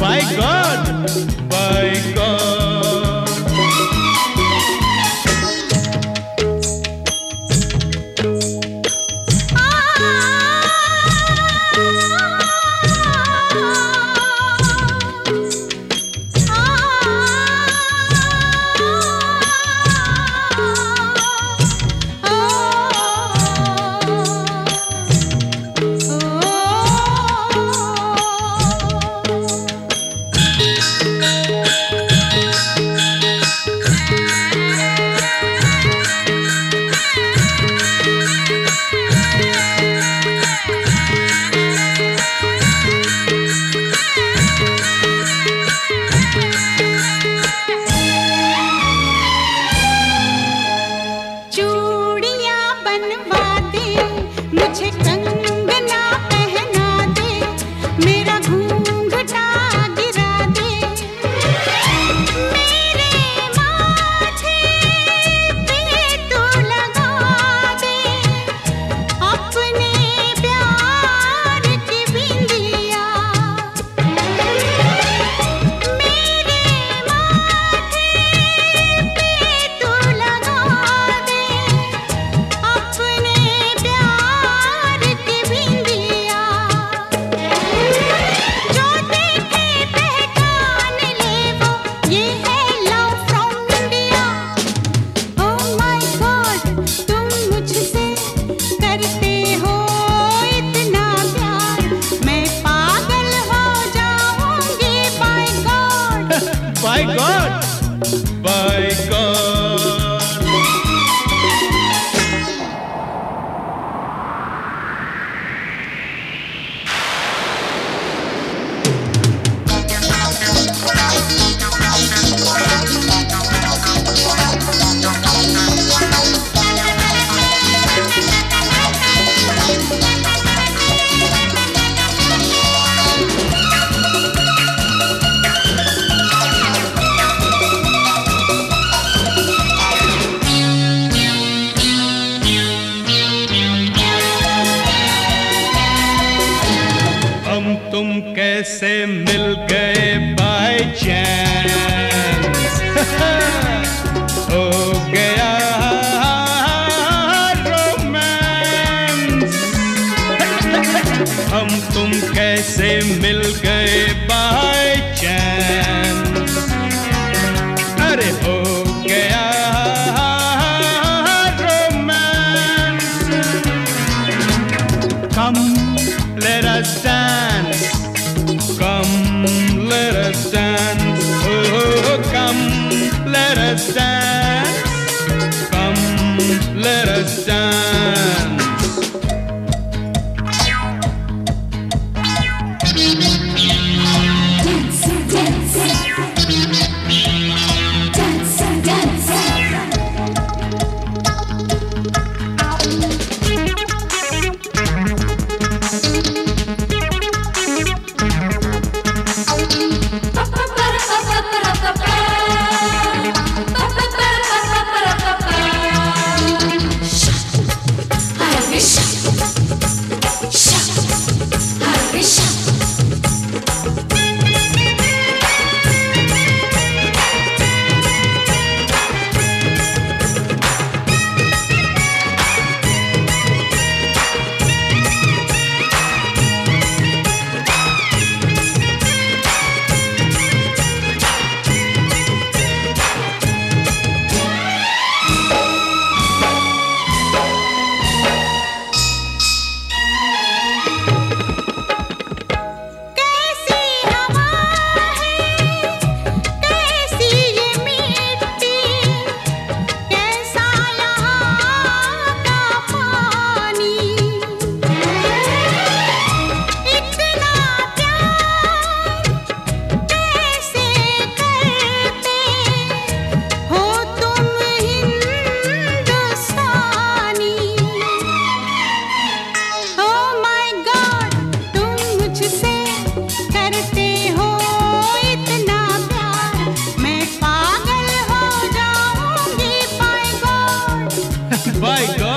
my God. तुम कैसे मिल गए बाय चांस हो गया रोमांस हम तुम कैसे मिल गए बाय चांस अरे हो Vai, go!